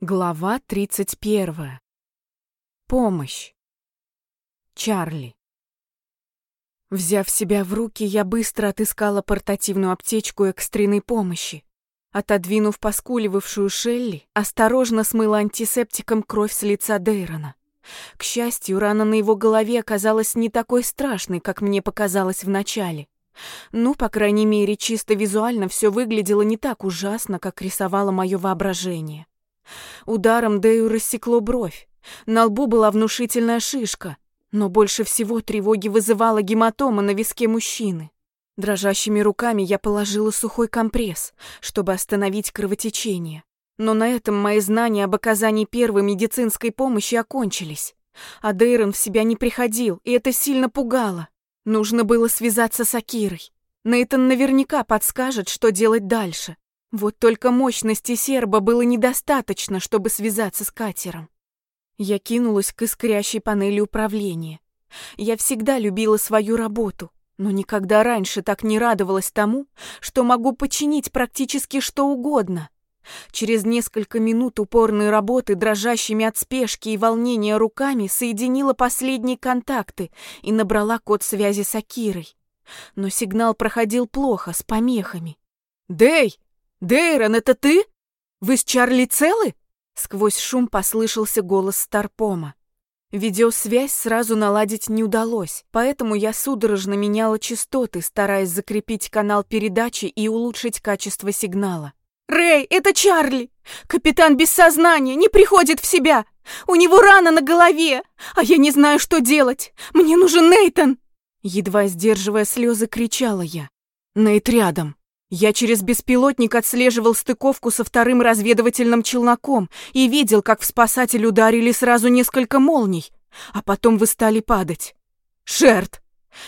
Глава 31. Помощь. Чарли. Взяв себя в руки, я быстро отыскала портативную аптечку экстренной помощи. Отодвинув поскуливавшую Шелли, осторожно смыла антисептиком кровь с лица Дейрона. К счастью, рана на его голове оказалась не такой страшной, как мне показалось вначале. Ну, по крайней мере, чисто визуально все выглядело не так ужасно, как рисовало мое воображение. Ударом Дэю рассекло бровь. На лбу была внушительная шишка, но больше всего тревоги вызывала гематома на виске мужчины. Дрожащими руками я положила сухой компресс, чтобы остановить кровотечение. Но на этом мои знания об оказании первой медицинской помощи окончились. А Дейрон в себя не приходил, и это сильно пугало. Нужно было связаться с Акирой. Нейтан наверняка подскажет, что делать дальше. Вот только мощности серба было недостаточно, чтобы связаться с катером. Я кинулась к искрящей панели управления. Я всегда любила свою работу, но никогда раньше так не радовалась тому, что могу починить практически что угодно. Через несколько минут упорной работы, дрожащими от спешки и волнения руками, соединила последние контакты и набрала код связи с Акирой. Но сигнал проходил плохо, с помехами. «Дэй!» «Дейрон, это ты? Вы с Чарли целы?» Сквозь шум послышался голос Старпома. Видеосвязь сразу наладить не удалось, поэтому я судорожно меняла частоты, стараясь закрепить канал передачи и улучшить качество сигнала. «Рэй, это Чарли! Капитан без сознания, не приходит в себя! У него рана на голове, а я не знаю, что делать! Мне нужен Нейтон!» Едва сдерживая слезы, кричала я. «Нейт рядом!» Я через беспилотник отслеживал стыковку со вторым разведывательным челноком и видел, как в спасатель ударили сразу несколько молний, а потом вы стали падать. «Шерт!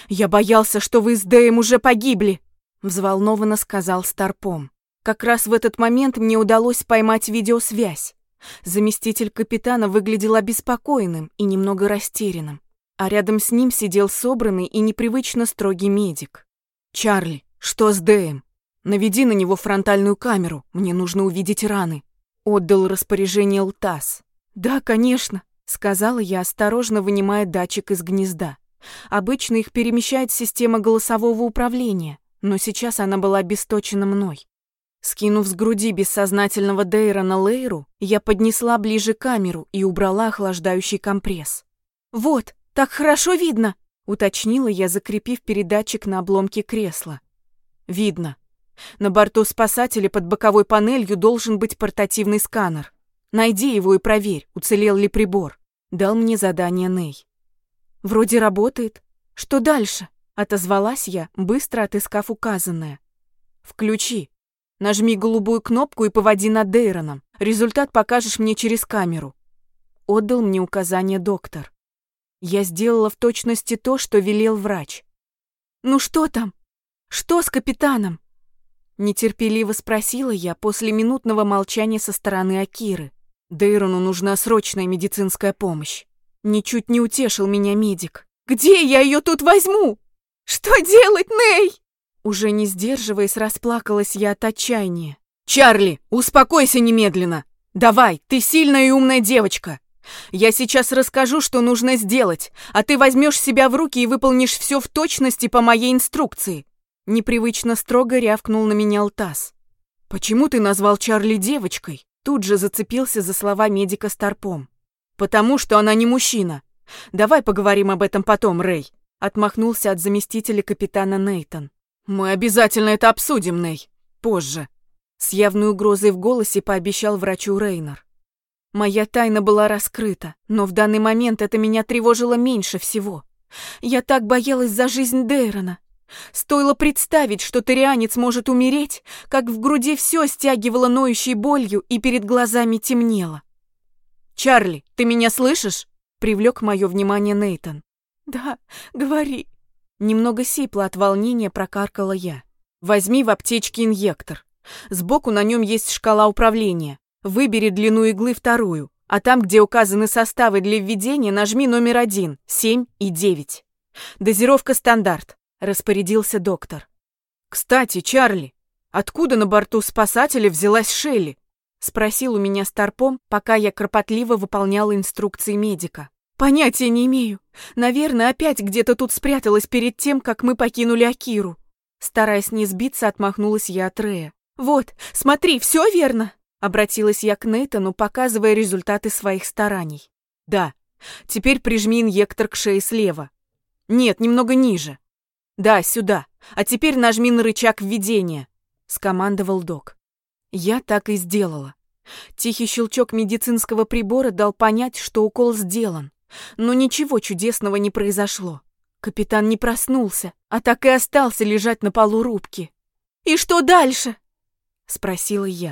Я боялся, что вы с Дэем уже погибли!» Взволнованно сказал Старпом. Как раз в этот момент мне удалось поймать видеосвязь. Заместитель капитана выглядел обеспокоенным и немного растерянным, а рядом с ним сидел собранный и непривычно строгий медик. «Чарли, что с Дэем?» Наведи на него фронтальную камеру, мне нужно увидеть раны. Отдал распоряжение Лтас. Да, конечно, сказала я, осторожно вынимая датчик из гнезда. Обычно их перемещает система голосового управления, но сейчас она была обесточена мной. Скинув с груди бессознательного Дейра на Лейру, я поднесла ближе камеру и убрала охлаждающий компресс. «Вот, так хорошо видно!» — уточнила я, закрепив передатчик на обломке кресла. «Видно», на борту спасателя под боковой панелью должен быть портативный сканер. Найди его и проверь, уцелел ли прибор. Дал мне задание Ней. Вроде работает. Что дальше? Отозвалась я, быстро отыскав указанное. Включи. Нажми голубую кнопку и поводи над Дейроном. Результат покажешь мне через камеру. Отдал мне указание доктор. Я сделала в точности то, что велел врач. «Ну что там? Что с капитаном?» Нетерпеливо спросила я после минутного молчания со стороны Акиры. Дейрону нужна срочная медицинская помощь. Ничуть не утешил меня медик. «Где я ее тут возьму? Что делать, Ней?» Уже не сдерживаясь, расплакалась я от отчаяния. «Чарли, успокойся немедленно! Давай, ты сильная и умная девочка! Я сейчас расскажу, что нужно сделать, а ты возьмешь себя в руки и выполнишь все в точности по моей инструкции. Непривычно строго рявкнул на меня Алтас. «Почему ты назвал Чарли девочкой?» Тут же зацепился за слова медика Старпом. «Потому что она не мужчина. Давай поговорим об этом потом, Рэй», отмахнулся от заместителя капитана Нейтон. «Мы обязательно это обсудим, Ней. Позже». С явной угрозой в голосе пообещал врачу Рейнер. Моя тайна была раскрыта, но в данный момент это меня тревожило меньше всего. Я так боялась за жизнь Дейрона, Стоило представить, что тарианец может умереть, как в груди все стягивало ноющей болью и перед глазами темнело. «Чарли, ты меня слышишь?» — привлек мое внимание Нейтон. «Да, говори». Немного сипло от волнения прокаркала я. «Возьми в аптечке инъектор. Сбоку на нем есть шкала управления. Выбери длину иглы вторую, а там, где указаны составы для введения, нажми номер один, семь и девять. Дозировка стандарт распорядился доктор. «Кстати, Чарли, откуда на борту спасателя взялась Шелли?» Спросил у меня Старпом, пока я кропотливо выполняла инструкции медика. Понятия не имею. Наверное, опять где-то тут спряталась перед тем, как мы покинули Акиру. Стараясь не сбиться, отмахнулась я от Рея. «Вот, смотри, все верно!» Обратилась я к Нейтану, показывая результаты своих стараний. «Да, теперь прижми инъектор к шее слева. Нет, немного ниже. Да, сюда. А теперь нажми на рычаг введения», — скомандовал док. Я так и сделала. Тихий щелчок медицинского прибора дал понять, что укол сделан. Но ничего чудесного не произошло. Капитан не проснулся, а так и остался лежать на полу рубки. «И что дальше?» — спросила я.